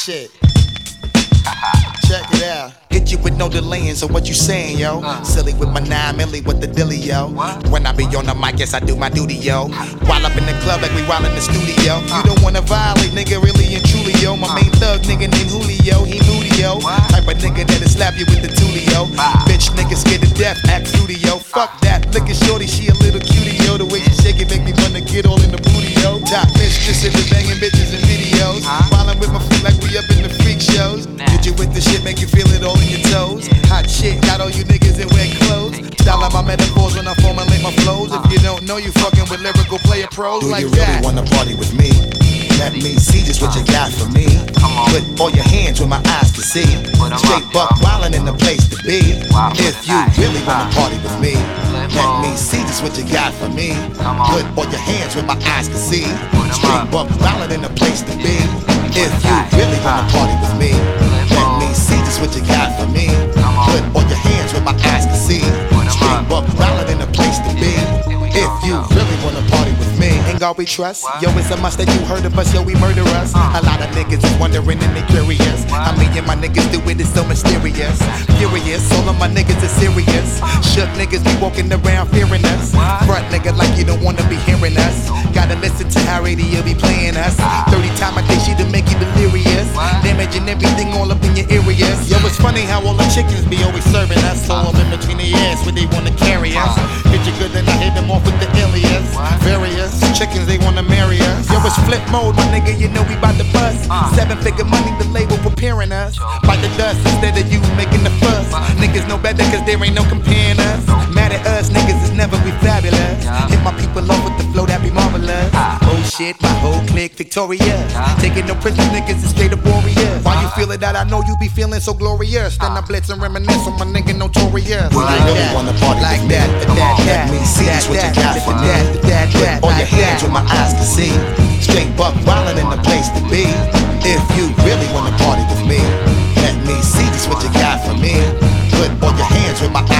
shit. Check it out. Hit you with no delaying, so what you saying, yo? Uh. Silly with my nine milli with the dilly, yo. When I be on the mic, yes, I do my duty, yo. While up in the club, like we while in the studio. Uh. You don't wanna violate, nigga, really and truly, yo. My uh. main thug, nigga named Julio, he moody, yo. Type of nigga that'll slap you with the tulio. Bitch, nigga scared to death, act fruity, yo. Fuck that, look at shorty, she a little Hit you with the shit, make you feel it all in your toes. Hot shit, got all you niggas in wet clothes. Style out my metaphors when I formulate my flows. If you don't know, you fucking with lyrical player pros Do like you really that. wanna party with me? Let me see just what you got for me. Put all your hands where my eyes can see. Straight buck wildin' in the place to be. If you really wanna party with me, let me see just what you got for me. Put all your hands where my eyes can see. Straight buck wildin' in the place to be. If you really wanna party with me, ain't God we trust. Yo, it's a must that you heard of us, yo, we murder us. A lot of niggas is wondering and they curious. How me and my niggas do it, it is so mysterious. Furious, all of my niggas is serious. Shook niggas be walking around fearing us. Front nigga like you don't wanna be hearing us. Gotta listen to how radio be playing us. 30 time a day she to make you delirious. Damaging everything all up in your areas. Yo, it's funny how all the chickens be always serving us. All up in between the ass where they wanna carry us. Then I hit them off with the alias. Various chickens, they wanna marry us. Yo, it's Flipmode, my nigga, you know we bout to bust. Seven figure money, the label preparing us. Bite the dust instead of you making the fuss. Niggas know better cause there ain't no comparing us. Mad at us, niggas is never be fabulous. Hit my people off with the flow that be marvelous. Oh shit, my whole clique victorious. Taking no prisoners, niggas is straight up warriors. Why that I know you be feeling so glorious. Then I ah. blitz and reminisce on my nigga notorious. Well, you really wanna party like that, let me see what you got for me. Put all your hands with my eyes to see. Straight buck wildin' in the place to be. If you really wanna party with me, let me see just what you got for me. Put all your hands with my eyes